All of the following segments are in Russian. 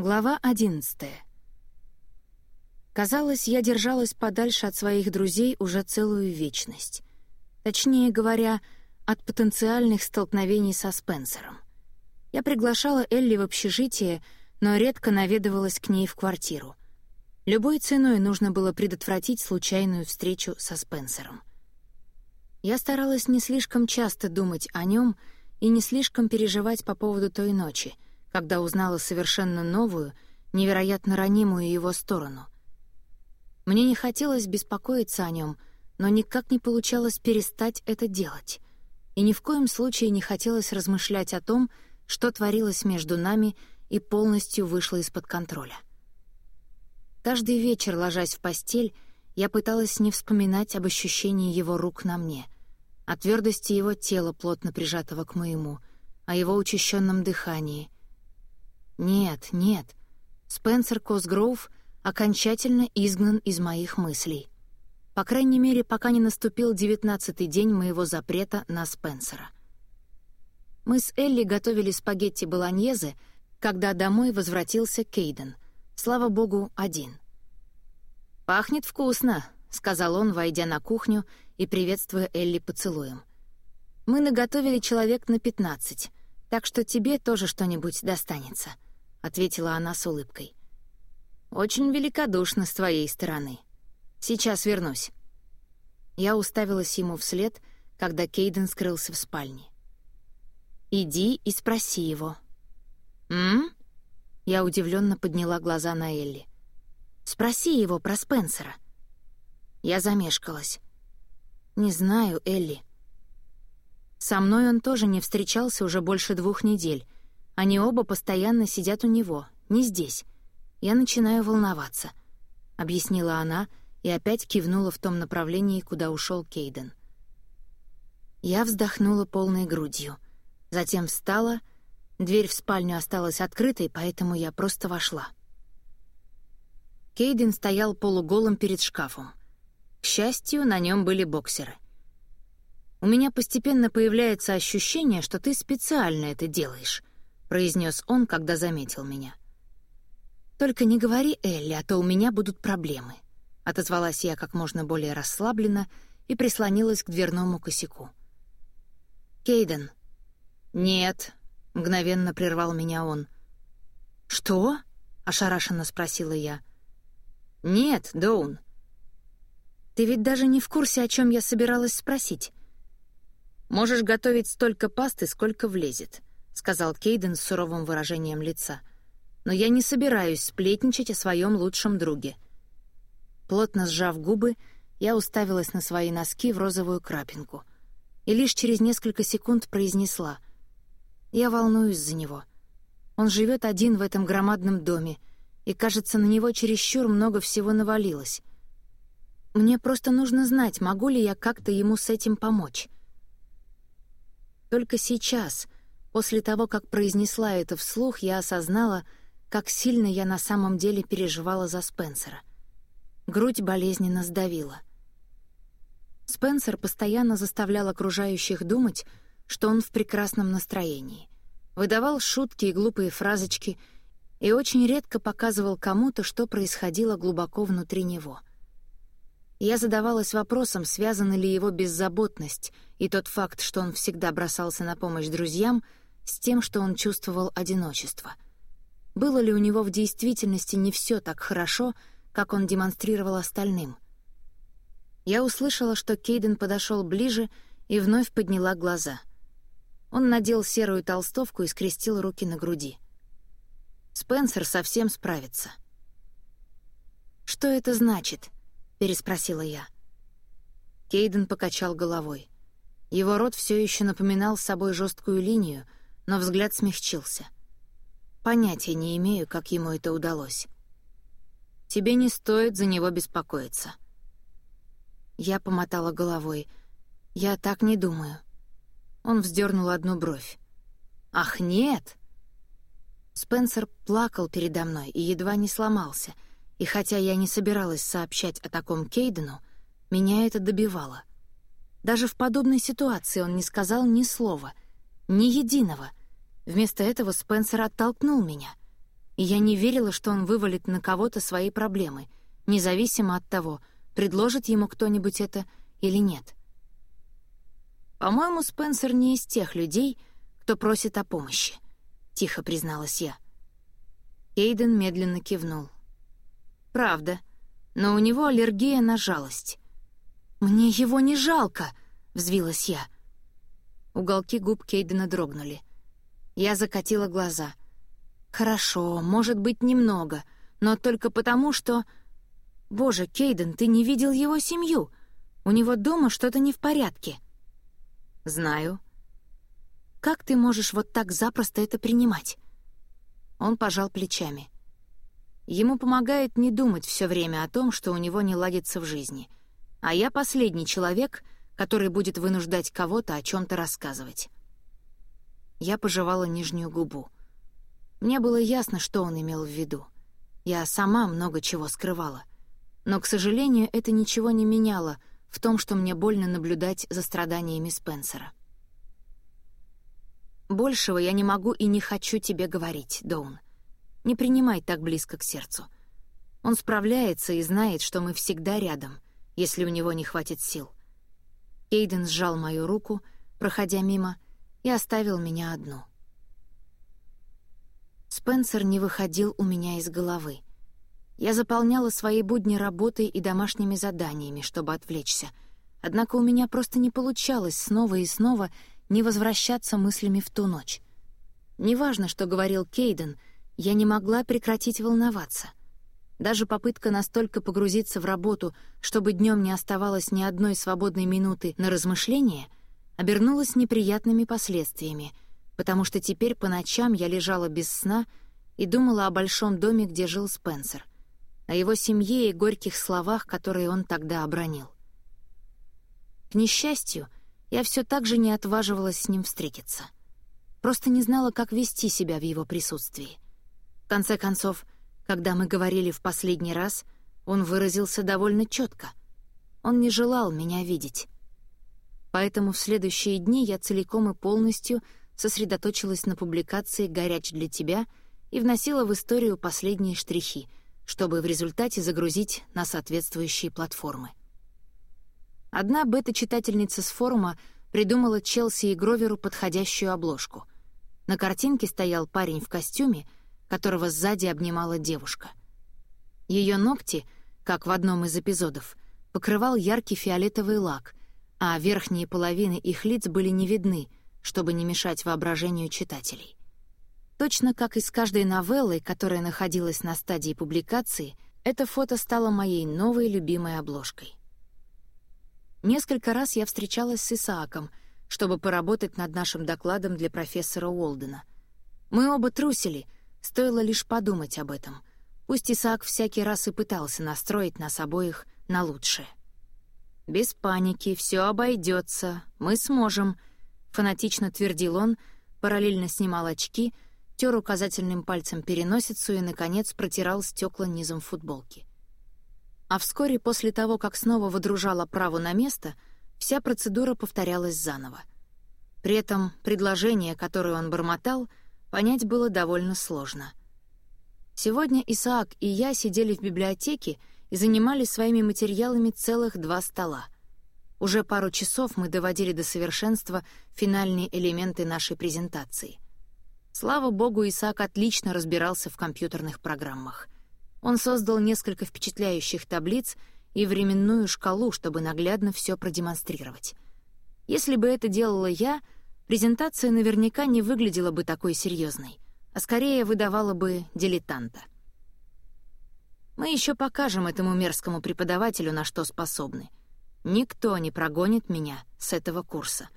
Глава одиннадцатая. Казалось, я держалась подальше от своих друзей уже целую вечность. Точнее говоря, от потенциальных столкновений со Спенсером. Я приглашала Элли в общежитие, но редко наведывалась к ней в квартиру. Любой ценой нужно было предотвратить случайную встречу со Спенсером. Я старалась не слишком часто думать о нем и не слишком переживать по поводу той ночи, когда узнала совершенно новую, невероятно ранимую его сторону. Мне не хотелось беспокоиться о нем, но никак не получалось перестать это делать. И ни в коем случае не хотелось размышлять о том, что творилось между нами и полностью вышло из-под контроля. Каждый вечер, ложась в постель, я пыталась не вспоминать об ощущении его рук на мне, о твердости его тела, плотно прижатого к моему, о его учащенном дыхании. Нет, нет, Спенсер Косгроув окончательно изгнан из моих мыслей. По крайней мере, пока не наступил девятнадцатый день моего запрета на Спенсера. Мы с Элли готовили спагетти болоньезе, когда домой возвратился Кейден. Слава богу, один. «Пахнет вкусно», — сказал он, войдя на кухню и приветствуя Элли поцелуем. «Мы наготовили человек на пятнадцать, так что тебе тоже что-нибудь достанется», — ответила она с улыбкой. «Очень великодушно с твоей стороны. Сейчас вернусь». Я уставилась ему вслед, когда Кейден скрылся в спальне. «Иди и спроси его». «М?» Я удивленно подняла глаза на Элли. Спроси его про Спенсера». Я замешкалась. «Не знаю, Элли». Со мной он тоже не встречался уже больше двух недель. Они оба постоянно сидят у него, не здесь. Я начинаю волноваться, — объяснила она и опять кивнула в том направлении, куда ушел Кейден. Я вздохнула полной грудью. Затем встала, дверь в спальню осталась открытой, поэтому я просто вошла. Кейден стоял полуголым перед шкафом. К счастью, на нем были боксеры. «У меня постепенно появляется ощущение, что ты специально это делаешь», — произнес он, когда заметил меня. «Только не говори Элли, а то у меня будут проблемы», — отозвалась я как можно более расслабленно и прислонилась к дверному косяку. «Кейден». «Нет», — мгновенно прервал меня он. «Что?» — ошарашенно спросила я. «Нет, Доун». «Ты ведь даже не в курсе, о чем я собиралась спросить». «Можешь готовить столько пасты, сколько влезет», — сказал Кейден с суровым выражением лица. «Но я не собираюсь сплетничать о своем лучшем друге». Плотно сжав губы, я уставилась на свои носки в розовую крапинку и лишь через несколько секунд произнесла. «Я волнуюсь за него. Он живет один в этом громадном доме, и, кажется, на него чересчур много всего навалилось. Мне просто нужно знать, могу ли я как-то ему с этим помочь. Только сейчас, после того, как произнесла это вслух, я осознала, как сильно я на самом деле переживала за Спенсера. Грудь болезненно сдавила. Спенсер постоянно заставлял окружающих думать, что он в прекрасном настроении. Выдавал шутки и глупые фразочки — и очень редко показывал кому-то, что происходило глубоко внутри него. Я задавалась вопросом, связана ли его беззаботность и тот факт, что он всегда бросался на помощь друзьям, с тем, что он чувствовал одиночество. Было ли у него в действительности не все так хорошо, как он демонстрировал остальным? Я услышала, что Кейден подошел ближе и вновь подняла глаза. Он надел серую толстовку и скрестил руки на груди — Спенсер совсем справится. «Что это значит?» — переспросила я. Кейден покачал головой. Его рот все еще напоминал собой жесткую линию, но взгляд смягчился. Понятия не имею, как ему это удалось. Тебе не стоит за него беспокоиться. Я помотала головой. Я так не думаю. Он вздернул одну бровь. «Ах, нет!» Спенсер плакал передо мной и едва не сломался, и хотя я не собиралась сообщать о таком Кейдену, меня это добивало. Даже в подобной ситуации он не сказал ни слова, ни единого. Вместо этого Спенсер оттолкнул меня. и я не верила, что он вывалит на кого-то свои проблемы, независимо от того, предложит ему кто-нибудь это или нет. «По-моему, Спенсер не из тех людей, кто просит о помощи», — тихо призналась я. Кейден медленно кивнул. «Правда, но у него аллергия на жалость». «Мне его не жалко!» — взвилась я. Уголки губ Кейдена дрогнули. Я закатила глаза. «Хорошо, может быть, немного, но только потому, что...» «Боже, Кейден, ты не видел его семью. У него дома что-то не в порядке». «Знаю». «Как ты можешь вот так запросто это принимать?» Он пожал плечами. Ему помогает не думать все время о том, что у него не ладится в жизни. А я последний человек, который будет вынуждать кого-то о чем то рассказывать. Я пожевала нижнюю губу. Мне было ясно, что он имел в виду. Я сама много чего скрывала. Но, к сожалению, это ничего не меняло в том, что мне больно наблюдать за страданиями Спенсера. «Большего я не могу и не хочу тебе говорить, Доун. Не принимай так близко к сердцу. Он справляется и знает, что мы всегда рядом, если у него не хватит сил». Кейден сжал мою руку, проходя мимо, и оставил меня одну. Спенсер не выходил у меня из головы — я заполняла свои будни работой и домашними заданиями, чтобы отвлечься. Однако у меня просто не получалось снова и снова не возвращаться мыслями в ту ночь. Неважно, что говорил Кейден, я не могла прекратить волноваться. Даже попытка настолько погрузиться в работу, чтобы днем не оставалось ни одной свободной минуты на размышление, обернулась неприятными последствиями, потому что теперь по ночам я лежала без сна и думала о большом доме, где жил Спенсер о его семье и горьких словах, которые он тогда обронил. К несчастью, я все так же не отваживалась с ним встретиться. Просто не знала, как вести себя в его присутствии. В конце концов, когда мы говорили в последний раз, он выразился довольно четко. Он не желал меня видеть. Поэтому в следующие дни я целиком и полностью сосредоточилась на публикации «Горяч для тебя» и вносила в историю последние штрихи — чтобы в результате загрузить на соответствующие платформы. Одна бета-читательница с форума придумала Челси и Гроверу подходящую обложку. На картинке стоял парень в костюме, которого сзади обнимала девушка. Ее ногти, как в одном из эпизодов, покрывал яркий фиолетовый лак, а верхние половины их лиц были не видны, чтобы не мешать воображению читателей. Точно как и с каждой новеллой, которая находилась на стадии публикации, это фото стало моей новой любимой обложкой. Несколько раз я встречалась с Исааком, чтобы поработать над нашим докладом для профессора Уолдена. Мы оба трусили, стоило лишь подумать об этом. Пусть Исаак всякий раз и пытался настроить нас обоих на лучшее. «Без паники, все обойдется, мы сможем», — фанатично твердил он, параллельно снимал очки — тер указательным пальцем переносицу и, наконец, протирал стекла низом футболки. А вскоре после того, как снова водружала право на место, вся процедура повторялась заново. При этом предложение, которое он бормотал, понять было довольно сложно. Сегодня Исаак и я сидели в библиотеке и занимали своими материалами целых два стола. Уже пару часов мы доводили до совершенства финальные элементы нашей презентации — Слава богу, Исаак отлично разбирался в компьютерных программах. Он создал несколько впечатляющих таблиц и временную шкалу, чтобы наглядно все продемонстрировать. Если бы это делала я, презентация наверняка не выглядела бы такой серьезной, а скорее выдавала бы дилетанта. Мы еще покажем этому мерзкому преподавателю, на что способны. Никто не прогонит меня с этого курса.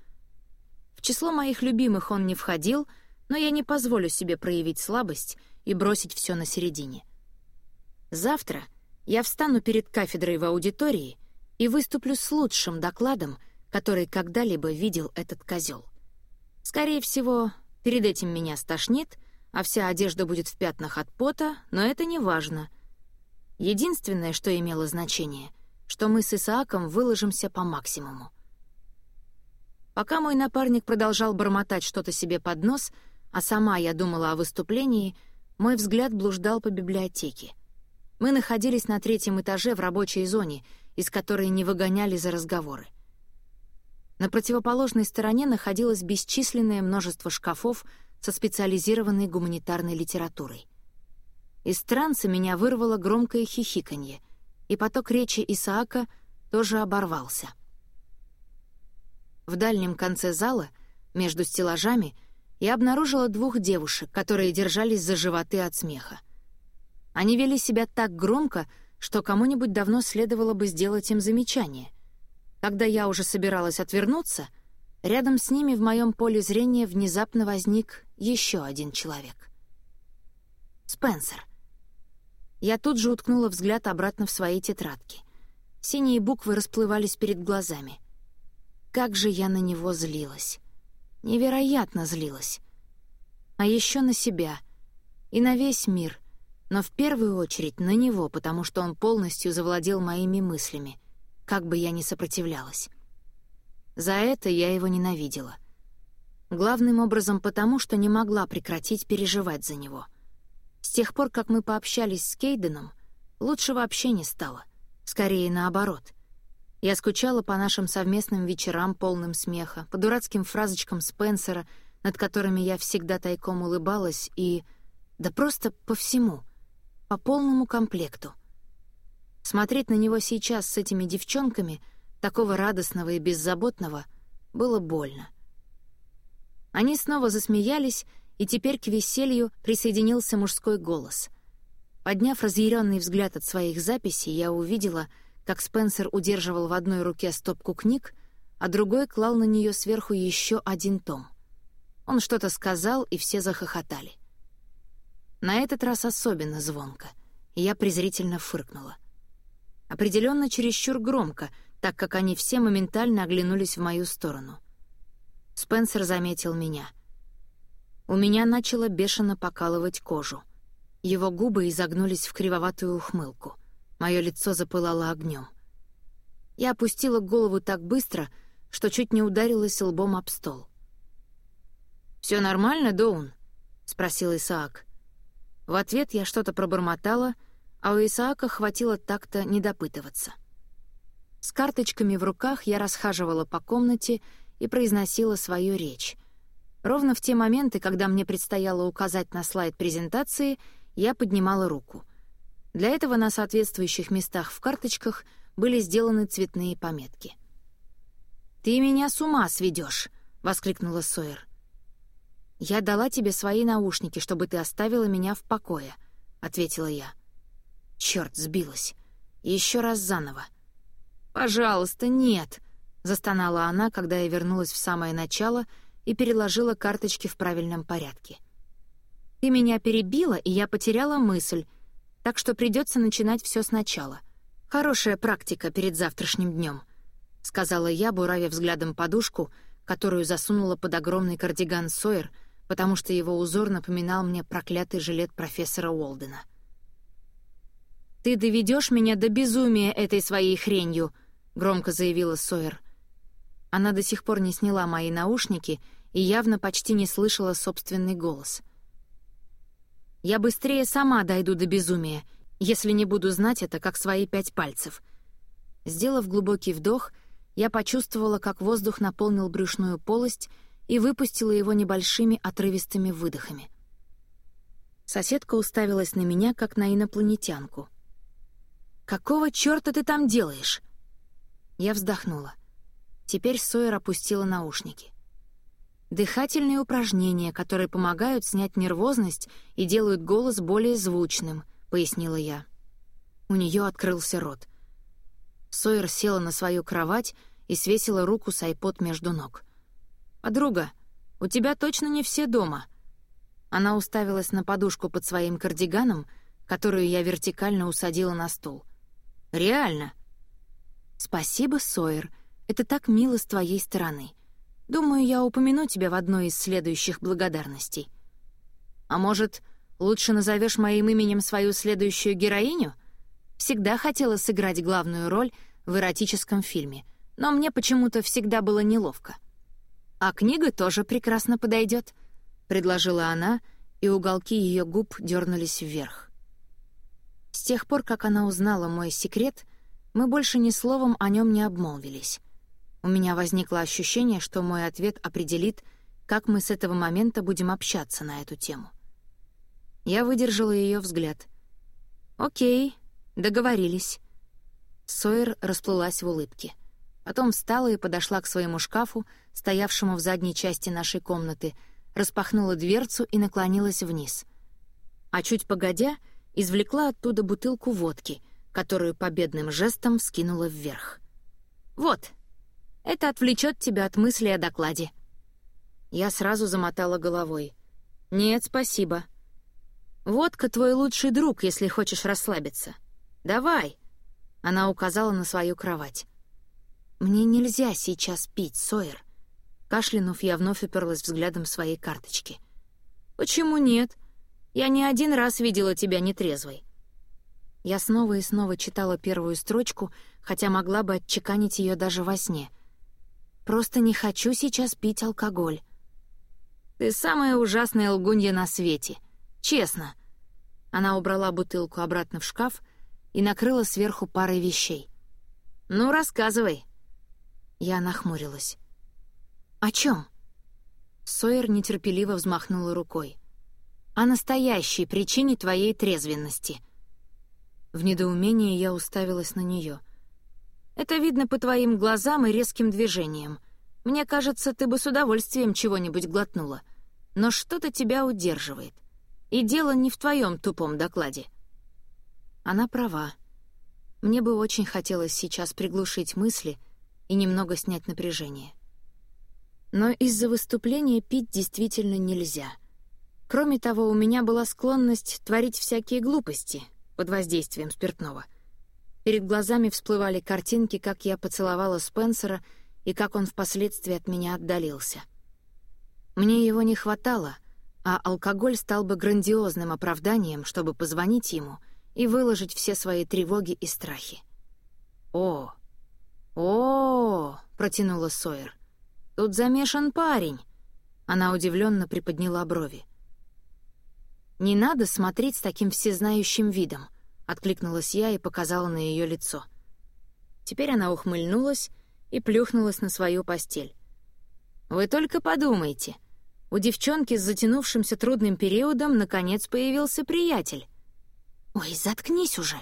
В число моих любимых он не входил — но я не позволю себе проявить слабость и бросить все на середине. Завтра я встану перед кафедрой в аудитории и выступлю с лучшим докладом, который когда-либо видел этот козел. Скорее всего, перед этим меня стошнит, а вся одежда будет в пятнах от пота, но это не важно. Единственное, что имело значение, что мы с Исааком выложимся по максимуму. Пока мой напарник продолжал бормотать что-то себе под нос — а сама я думала о выступлении, Мой взгляд блуждал по библиотеке. Мы находились на третьем этаже в рабочей зоне, из которой не выгоняли за разговоры. На противоположной стороне находилось бесчисленное множество шкафов со специализированной гуманитарной литературой. Из транса меня вырвало громкое хихиканье, и поток речи Исаака тоже оборвался. В дальнем конце зала, между стеллажами, я обнаружила двух девушек, которые держались за животы от смеха. Они вели себя так громко, что кому-нибудь давно следовало бы сделать им замечание. Когда я уже собиралась отвернуться, рядом с ними в моем поле зрения внезапно возник еще один человек. Спенсер. Я тут же уткнула взгляд обратно в свои тетрадки. Синие буквы расплывались перед глазами. Как же я на него злилась. Невероятно злилась. А еще на себя. И на весь мир. Но в первую очередь на него, потому что он полностью завладел моими мыслями, как бы я ни сопротивлялась. За это я его ненавидела. Главным образом потому, что не могла прекратить переживать за него — с тех пор, как мы пообщались с Кейденом, лучше вообще не стало. Скорее, наоборот. Я скучала по нашим совместным вечерам, полным смеха, по дурацким фразочкам Спенсера, над которыми я всегда тайком улыбалась, и... да просто по всему, по полному комплекту. Смотреть на него сейчас с этими девчонками, такого радостного и беззаботного, было больно. Они снова засмеялись, и теперь к веселью присоединился мужской голос. Подняв разъяренный взгляд от своих записей, я увидела, как Спенсер удерживал в одной руке стопку книг, а другой клал на нее сверху еще один том. Он что-то сказал, и все захохотали. На этот раз особенно звонко, и я презрительно фыркнула. Определенно чересчур громко, так как они все моментально оглянулись в мою сторону. Спенсер заметил меня — у меня начало бешено покалывать кожу. Его губы изогнулись в кривоватую ухмылку. Мое лицо запылало огнем. Я опустила голову так быстро, что чуть не ударилась лбом об стол. «Все нормально, Доун?» — спросил Исаак. В ответ я что-то пробормотала, а у Исаака хватило так-то не допытываться. С карточками в руках я расхаживала по комнате и произносила свою речь, Ровно в те моменты, когда мне предстояло указать на слайд презентации, я поднимала руку. Для этого на соответствующих местах в карточках были сделаны цветные пометки. «Ты меня с ума сведешь!» — воскликнула Сойер. «Я дала тебе свои наушники, чтобы ты оставила меня в покое», — ответила я. Черт, сбилась. Еще раз заново. «Пожалуйста, нет!» — застонала она, когда я вернулась в самое начало — и переложила карточки в правильном порядке. «Ты меня перебила, и я потеряла мысль, так что придется начинать все сначала. Хорошая практика перед завтрашним днем, сказала я, буравя взглядом подушку, которую засунула под огромный кардиган Сойер, потому что его узор напоминал мне проклятый жилет профессора Уолдена. «Ты доведешь меня до безумия этой своей хренью», — громко заявила Сойер. Она до сих пор не сняла мои наушники и явно почти не слышала собственный голос. «Я быстрее сама дойду до безумия, если не буду знать это, как свои пять пальцев». Сделав глубокий вдох, я почувствовала, как воздух наполнил брюшную полость и выпустила его небольшими отрывистыми выдохами. Соседка уставилась на меня, как на инопланетянку. «Какого чёрта ты там делаешь?» Я вздохнула. Теперь Сойер опустила наушники. Дыхательные упражнения, которые помогают снять нервозность и делают голос более звучным, пояснила я. У нее открылся рот. Сойер села на свою кровать и свесила руку с айпод между ног. «Подруга, у тебя точно не все дома». Она уставилась на подушку под своим кардиганом, которую я вертикально усадила на стул. «Реально?» «Спасибо, Сойер», это так мило с твоей стороны. Думаю, я упомяну тебя в одной из следующих благодарностей. А может, лучше назовешь моим именем свою следующую героиню? Всегда хотела сыграть главную роль в эротическом фильме, но мне почему-то всегда было неловко. А книга тоже прекрасно подойдет, предложила она, и уголки ее губ дернулись вверх. С тех пор, как она узнала мой секрет, мы больше ни словом о нем не обмолвились. У меня возникло ощущение, что мой ответ определит, как мы с этого момента будем общаться на эту тему. Я выдержала ее взгляд. «Окей, договорились». Сойер расплылась в улыбке. Потом встала и подошла к своему шкафу, стоявшему в задней части нашей комнаты, распахнула дверцу и наклонилась вниз. А чуть погодя, извлекла оттуда бутылку водки, которую победным жестом скинула вверх. «Вот, это отвлечет тебя от мысли о докладе». Я сразу замотала головой. «Нет, спасибо. Водка твой лучший друг, если хочешь расслабиться. Давай!» Она указала на свою кровать. «Мне нельзя сейчас пить, Сойер». Кашлянув, я вновь уперлась взглядом своей карточки. «Почему нет? Я не один раз видела тебя нетрезвой». Я снова и снова читала первую строчку, хотя могла бы отчеканить ее даже во сне. «Просто не хочу сейчас пить алкоголь». Ты самая ужасная лгунья на свете. Честно». Она убрала бутылку обратно в шкаф и накрыла сверху парой вещей. «Ну, рассказывай». Я нахмурилась. «О чем? Сойер нетерпеливо взмахнула рукой. «О настоящей причине твоей трезвенности». В недоумении я уставилась на нее. «Это видно по твоим глазам и резким движениям. Мне кажется, ты бы с удовольствием чего-нибудь глотнула. Но что-то тебя удерживает. И дело не в твоем тупом докладе». Она права. Мне бы очень хотелось сейчас приглушить мысли и немного снять напряжение. Но из-за выступления пить действительно нельзя. Кроме того, у меня была склонность творить всякие глупости под воздействием спиртного. Перед глазами всплывали картинки, как я поцеловала Спенсера и как он впоследствии от меня отдалился — мне его не хватало, а алкоголь стал бы грандиозным оправданием, чтобы позвонить ему и выложить все свои тревоги и страхи. «О! О!», протянула Сойер. «Тут замешан парень!» Она удивленно приподняла брови. «Не надо смотреть с таким всезнающим видом», — откликнулась я и показала на ее лицо. Теперь она ухмыльнулась и плюхнулась на свою постель. «Вы только подумайте. У девчонки с затянувшимся трудным периодом наконец появился приятель. «Ой, заткнись уже!»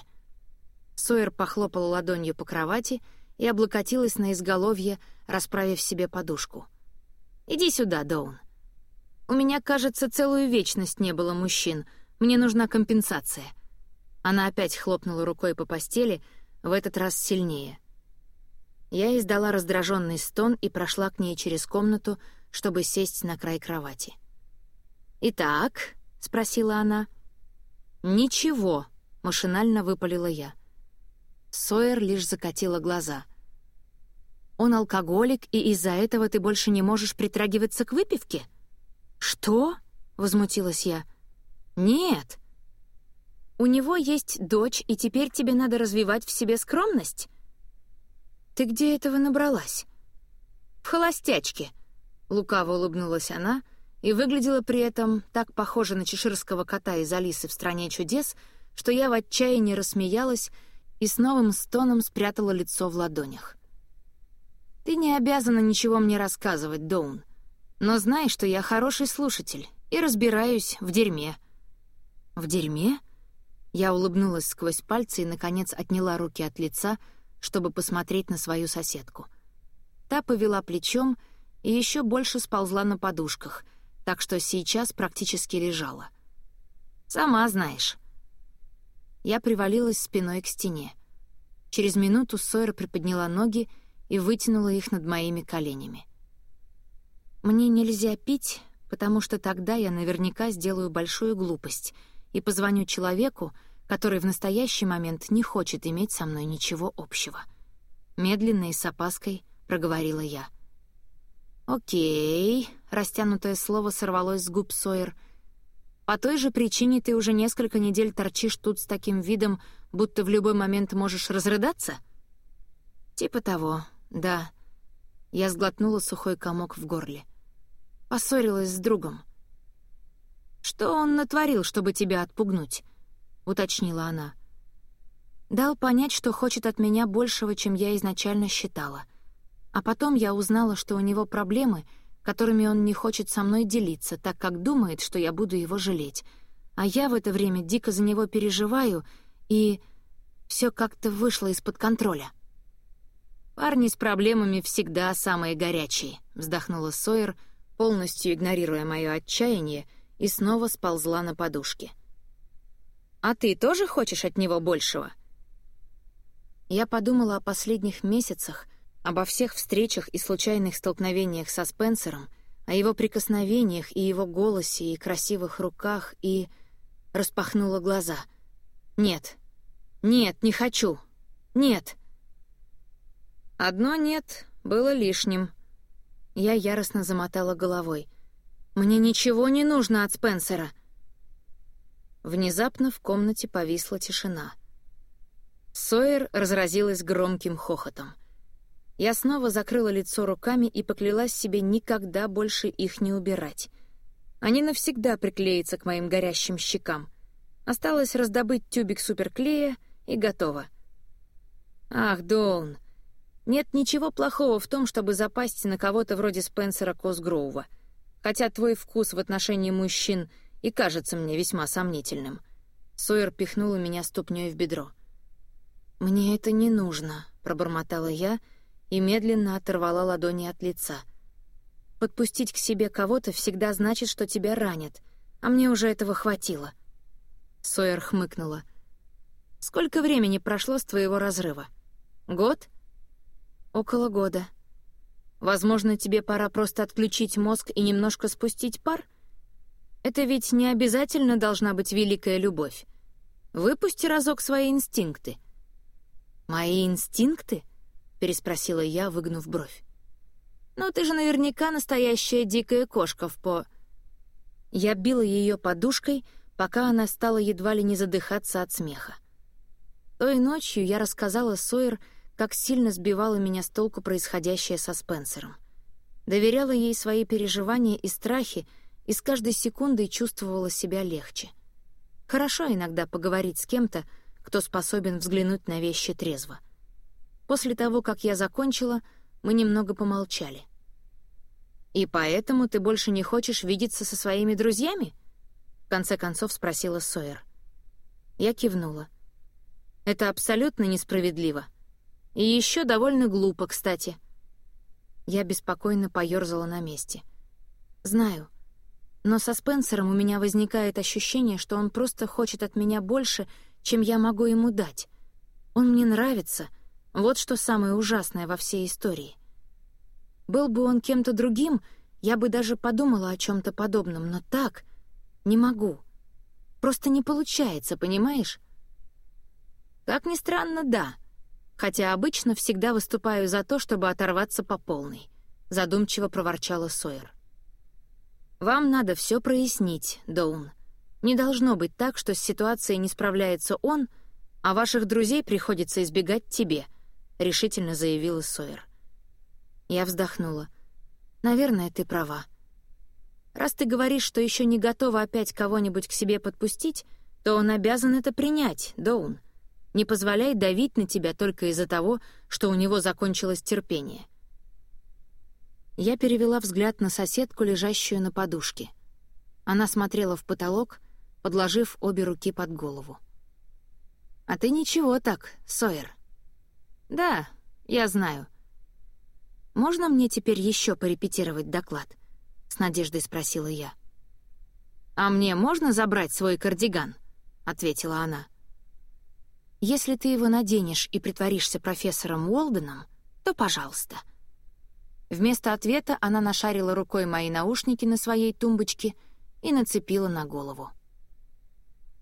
Сойер похлопала ладонью по кровати и облокотилась на изголовье, расправив себе подушку. «Иди сюда, Доун. У меня, кажется, целую вечность не было мужчин. Мне нужна компенсация». Она опять хлопнула рукой по постели, в этот раз сильнее. Я издала раздраженный стон и прошла к ней через комнату, чтобы сесть на край кровати. «Итак?» — спросила она. «Ничего», — машинально выпалила я. Сойер лишь закатила глаза. «Он алкоголик, и из-за этого ты больше не можешь притрагиваться к выпивке?» «Что?» — возмутилась я. «Нет. У него есть дочь, и теперь тебе надо развивать в себе скромность?» «Ты где этого набралась?» «В холостячке», Лукаво улыбнулась она и выглядела при этом так похоже на чеширского кота из «Алисы в стране чудес», что я в отчаянии рассмеялась и с новым стоном спрятала лицо в ладонях. «Ты не обязана ничего мне рассказывать, Доун, но знай, что я хороший слушатель и разбираюсь в дерьме». «В дерьме?» Я улыбнулась сквозь пальцы и, наконец, отняла руки от лица, чтобы посмотреть на свою соседку. Та повела плечом — и еще больше сползла на подушках, так что сейчас практически лежала. «Сама знаешь». Я привалилась спиной к стене. Через минуту Сойер приподняла ноги и вытянула их над моими коленями. «Мне нельзя пить, потому что тогда я наверняка сделаю большую глупость и позвоню человеку, который в настоящий момент не хочет иметь со мной ничего общего». Медленно и с опаской проговорила я — «Окей», — растянутое слово сорвалось с губ Сойер. «По той же причине ты уже несколько недель торчишь тут с таким видом, будто в любой момент можешь разрыдаться?» «Типа того, да». Я сглотнула сухой комок в горле. Поссорилась с другом. «Что он натворил, чтобы тебя отпугнуть?» — уточнила она. Дал понять, что хочет от меня большего, чем я изначально считала. А потом я узнала, что у него проблемы, которыми он не хочет со мной делиться, так как думает, что я буду его жалеть. А я в это время дико за него переживаю, и все как-то вышло из-под контроля. «Парни с проблемами всегда самые горячие», — вздохнула Сойер, полностью игнорируя мое отчаяние, и снова сползла на подушке. «А ты тоже хочешь от него большего?» Я подумала о последних месяцах, обо всех встречах и случайных столкновениях со Спенсером, о его прикосновениях и его голосе и красивых руках, и... распахнула глаза. «Нет. Нет, не хочу. Нет». Одно «нет» было лишним. Я яростно замотала головой. «Мне ничего не нужно от Спенсера!» Внезапно в комнате повисла тишина. Сойер разразилась громким хохотом. Я снова закрыла лицо руками и поклялась себе никогда больше их не убирать. Они навсегда приклеятся к моим горящим щекам. Осталось раздобыть тюбик суперклея, и готово. Ах, Доун, нет ничего плохого в том, чтобы запасть на кого-то вроде Спенсера Косгроува, хотя твой вкус в отношении мужчин и кажется мне весьма сомнительным. Сойер пихнула меня ступней в бедро. «Мне это не нужно», — пробормотала я и медленно оторвала ладони от лица. «Подпустить к себе кого-то всегда значит, что тебя ранят, а мне уже этого хватило». Сойер хмыкнула. «Сколько времени прошло с твоего разрыва? Год?» «Около года. Возможно, тебе пора просто отключить мозг и немножко спустить пар?» Это ведь не обязательно должна быть великая любовь. Выпусти разок свои инстинкты. «Мои инстинкты?» — переспросила я, выгнув бровь. «Ну, ты же наверняка настоящая дикая кошка в по...» Я била ее подушкой, пока она стала едва ли не задыхаться от смеха. Той ночью я рассказала Сойер, как сильно сбивало меня с толку происходящее со Спенсером. Доверяла ей свои переживания и страхи, и с каждой секундой чувствовала себя легче. Хорошо иногда поговорить с кем-то, кто способен взглянуть на вещи трезво. После того, как я закончила, мы немного помолчали. «И поэтому ты больше не хочешь видеться со своими друзьями?» В конце концов спросила Сойер. Я кивнула. «Это абсолютно несправедливо. И еще довольно глупо, кстати». Я беспокойно поёрзала на месте. «Знаю. Но со Спенсером у меня возникает ощущение, что он просто хочет от меня больше, чем я могу ему дать. Он мне нравится. Вот что самое ужасное во всей истории. Был бы он кем-то другим, я бы даже подумала о чем то подобном, но так не могу. Просто не получается, понимаешь? Как ни странно, да. Хотя обычно всегда выступаю за то, чтобы оторваться по полной. Задумчиво проворчала Сойер. Вам надо все прояснить, Доун. Не должно быть так, что с ситуацией не справляется он, а ваших друзей приходится избегать тебе», — решительно заявила Сойер. Я вздохнула. «Наверное, ты права. Раз ты говоришь, что еще не готова опять кого-нибудь к себе подпустить, то он обязан это принять, Доун. Не позволяй давить на тебя только из-за того, что у него закончилось терпение. Я перевела взгляд на соседку, лежащую на подушке. Она смотрела в потолок, подложив обе руки под голову. «А ты ничего так, Сойер». «Да, я знаю». «Можно мне теперь еще порепетировать доклад?» — с надеждой спросила я. «А мне можно забрать свой кардиган?» — ответила она. «Если ты его наденешь и притворишься профессором Уолденом, то пожалуйста». Вместо ответа она нашарила рукой мои наушники на своей тумбочке и нацепила на голову.